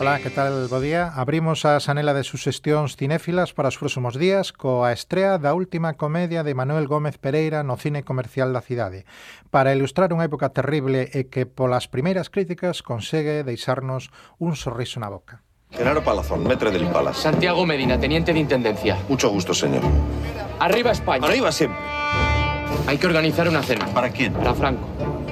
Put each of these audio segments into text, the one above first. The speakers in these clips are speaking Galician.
Ola, que tal? Bo día. Abrimos a sanela de suxestións cinéfilas para os próximos días coa estrea da última comedia de Manuel Gómez Pereira no cine comercial da cidade, para ilustrar unha época terrible e que polas primeiras críticas consegue deixarnos un sorriso na boca. Genaro Palazón, metre del Palas. Santiago Medina, teniente de Intendencia. Mucho gusto, señor. Arriba España. Arriba siempre. Hay que organizar una cena. ¿Para quién? Para Franco.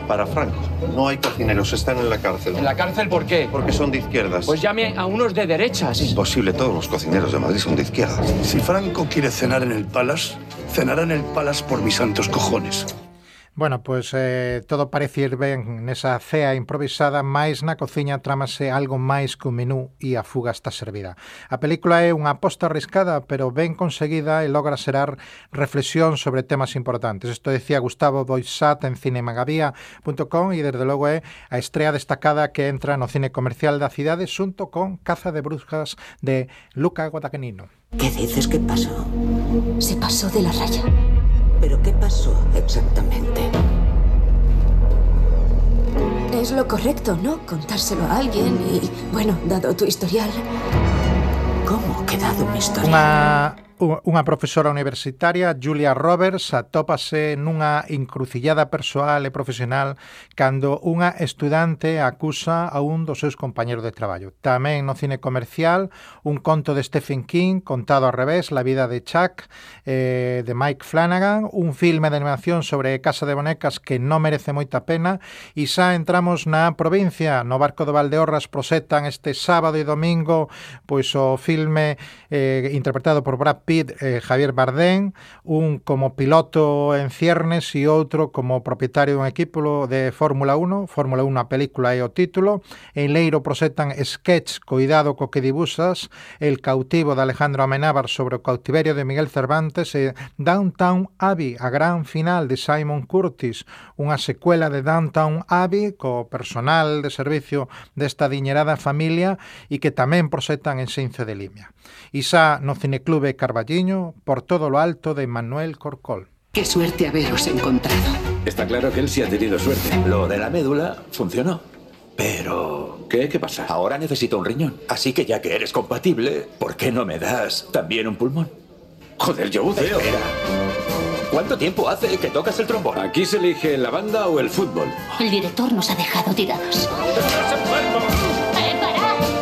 Para Franco. No hay cocineros, están en la cárcel. ¿En la cárcel por qué? Porque son de izquierdas. Pues llame a unos de derechas. Imposible, todos los cocineros de Madrid son de izquierdas. Si Franco quiere cenar en el Palace, cenará en el Palace por mis santos cojones. Bueno, pois eh, todo parece ir ben nesa cea improvisada, máis na cociña trámase algo máis que un menú e a fuga está servida. A película é unha aposta arriscada, pero ben conseguida e logra serar reflexión sobre temas importantes. Isto decía Gustavo Boisat en cinemagavía.com e desde logo é a estrea destacada que entra no cine comercial da cidade xunto con Caza de Brujas de Luca Guadagnino. Que dices que pasó? Se pasó de la raya. ¿Pero qué pasó exactamente? Es lo correcto, ¿no? Contárselo a alguien y, bueno, dado tu historial. ¿Cómo ha quedado mi historia? Unha unha profesora universitaria, Julia Roberts, atópase nunha encrucillada persoal e profesional cando unha estudante acusa a un dos seus compañeros de traballo. Tamén no cine comercial, un conto de Stephen King, contado ao revés, La vida de Chuck, eh, de Mike Flanagan, un filme de animación sobre Casa de Bonecas que non merece moita pena, e xa entramos na provincia, no barco do Valdeorras prosetan este sábado e domingo pois o filme eh, interpretado por Brad Pitt e eh, Javier Bardem, un como piloto en ciernes e outro como propietario dun equipo de Fórmula 1, Fórmula 1 a película é o título, en Leiro proxectan sketch Cuidado co que dibuxas, El cautivo de Alejandro Amenábar sobre o cautiverio de Miguel Cervantes e Downtown Abbey, a gran final de Simon Curtis, unha secuela de Downtown Abbey co personal de servicio desta diñerada familia e que tamén proxectan en Since de Limia. Isa no Cineclube Carballal Carballiño, por todo lo alto de Manuel Corcol. Qué suerte haberos encontrado. Está claro que él sí ha tenido suerte. Lo de la médula funcionó. Pero... ¿Qué? ¿Qué pasa? Ahora necesito un riñón. Así que ya que eres compatible, ¿por qué no me das también un pulmón? Joder, yo buceo. Espera. ¿Cuánto tiempo hace que tocas el trombón? Aquí se elige la banda o el fútbol. El director nos ha dejado tirados.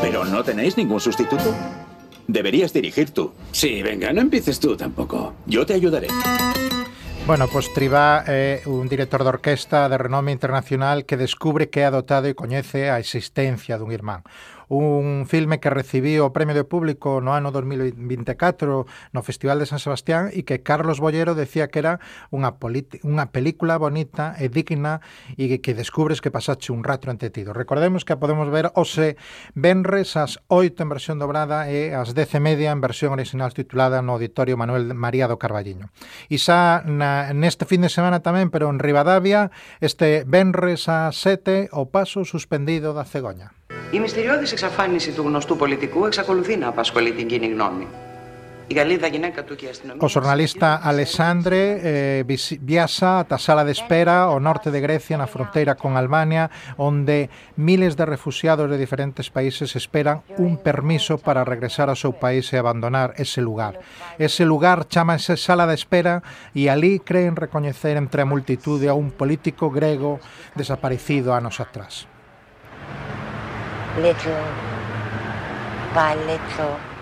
¿Pero no tenéis ningún sustituto? Deberías dirigir tú. Sí, venga, no empieces tú tampoco. Yo te ayudaré. Bueno, pois Tribá é un director de orquesta de renome internacional que descubre que é adotado e coñece a existencia dun irmán un filme que recibiu o Premio de Público no ano 2024 no Festival de San Sebastián e que Carlos Bollero decía que era unha, unha película bonita e digna e que, que descubres que pasache un rato entretido. Recordemos que a podemos ver hoxe Benres ás 8 en versión dobrada e ás 10 e media en versión original titulada no Auditorio Manuel María do Carballiño. E xa na, neste fin de semana tamén, pero en Rivadavia, este Benres a 7 o paso suspendido da cegoña. Η μυστηριώδης εξαφάνιση του γνωστού πολιτικού εξακολουθεί να απασχολεί την κοινή γνώμη. Η Γαλλίδα γυναίκα του και η αστυνομία... O xornalista Alessandre eh, viaxa ata sala de espera ao norte de Grecia na fronteira con Albania onde miles de refugiados de diferentes países esperan un permiso para regresar ao seu país e abandonar ese lugar. Ese lugar chamase sala de espera e ali creen recoñecer entre a multitude a un político grego desaparecido anos atrás. little by little.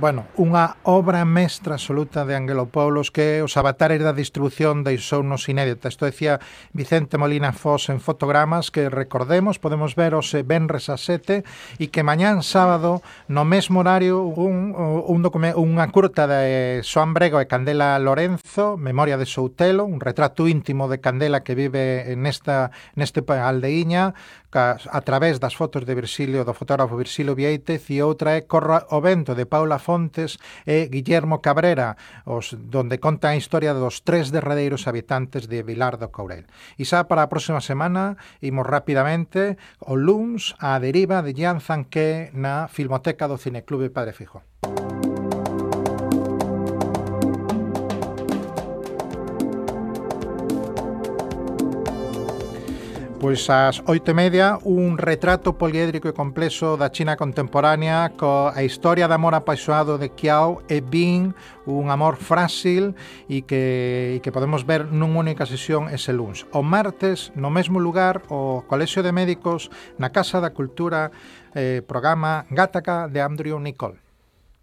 Bueno, unha obra mestra absoluta de Angelo Paulos que os avatares da distribución deixou nos inédita. Isto decía Vicente Molina Fos en fotogramas que recordemos, podemos ver os Benres a 7 e que mañán sábado no mesmo horario un, un unha curta de Soan Brego e Candela Lorenzo, Memoria de Soutelo, un retrato íntimo de Candela que vive nesta neste aldeíña, a través das fotos de Virxilio, do fotógrafo Virxilio Vieitez e outra é Corra o vento de Paula Fontes e Guillermo Cabrera, os donde conta a historia dos tres derradeiros habitantes de Vilar do Courel. E xa para a próxima semana imos rapidamente o luns a deriva de Jan Zanqué na Filmoteca do Cineclube Padre Fijo. Pois ás oito e media, un retrato poliédrico e complexo da China contemporánea co a historia de amor apaixoado de Qiao e Bing, un amor frágil e que, e que podemos ver nunha única sesión ese luns. O martes, no mesmo lugar, o Colexio de Médicos, na Casa da Cultura, eh, programa Gataca de Andrew Nicole.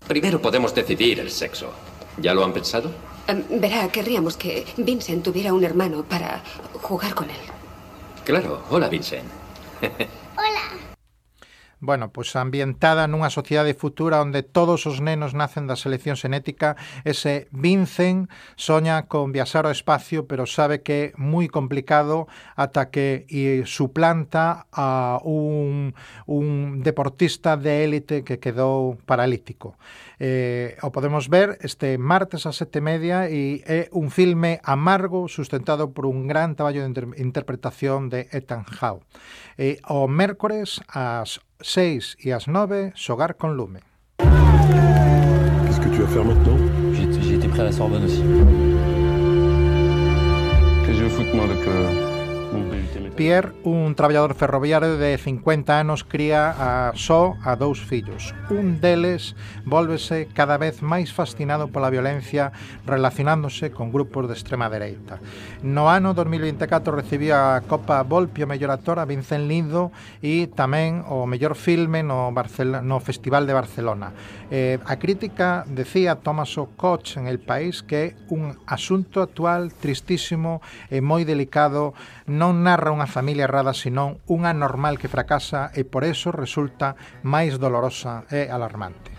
Primero podemos decidir el sexo. ¿Ya lo han pensado? Um, verá, querríamos que Vincent tuviera un hermano para jugar con él. Claro, hola Vincent. bueno, pois ambientada nunha sociedade futura onde todos os nenos nacen da selección xenética, ese Vincent soña con viaxar ao espacio, pero sabe que é moi complicado ata que e suplanta a un, un deportista de élite que quedou paralítico. Eh, o podemos ver este martes a sete media e é un filme amargo sustentado por un gran traballo de inter interpretación de Ethan Howe. Eh, o mércores ás 6 et as 9, Xogar con lume. Qu'est-ce que tu vas faire maintenant? J'ai été prêt à la Sorbonne aussi. Que je foute moi avec euh, Pierre, un traballador ferroviario de 50 anos, cría a só a dous fillos. Un deles volvese cada vez máis fascinado pola violencia relacionándose con grupos de extrema dereita. No ano 2024 recibía a Copa Volpi mellor actor a Vincent Lindo e tamén o mellor filme no, Barcel no Festival de Barcelona. Eh, a crítica decía O Koch en El País que un asunto actual tristísimo e moi delicado non narra unha familia errada senón unha normal que fracasa e por eso resulta máis dolorosa e alarmante.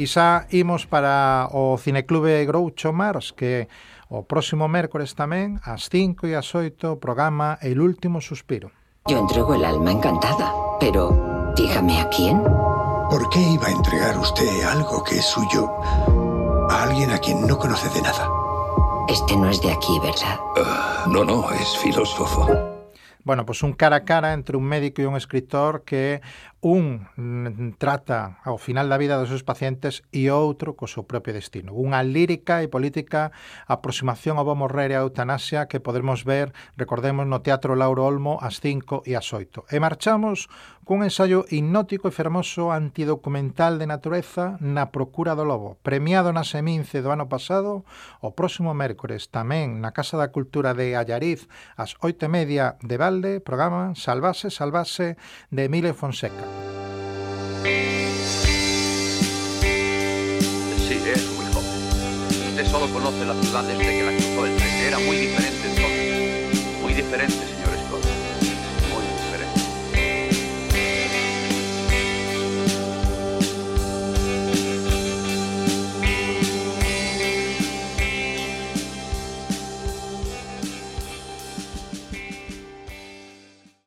E xa imos para o Cineclube Groucho Mars, que o próximo mércores tamén, ás 5 e ás 8, programa El Último Suspiro. Yo entrego el alma encantada, pero dígame a quién. ¿Por qué iba a entregar usted algo que es suyo a alguien a quien no conoce de nada? Este no es de aquí, ¿verdad? Uh, no, no, es filósofo bueno, pois un cara a cara entre un médico e un escritor que un mm, trata ao final da vida dos seus pacientes e outro co seu propio destino. Unha lírica e política aproximación ao bo morrer e a eutanasia que podemos ver, recordemos, no Teatro Lauro Olmo ás 5 e ás 8. E marchamos cun ensaio hipnótico e fermoso antidocumental de natureza na procura do lobo, premiado na Semince do ano pasado, o próximo mércores tamén na Casa da Cultura de Allariz ás 8 e media de Val Valde, programa Salvase, Salvase de Emilio Fonseca. Sí, es muy joven. Usted solo conoce la ciudad desde que la cruzó el tren. Era muy diferente entonces. Muy diferente,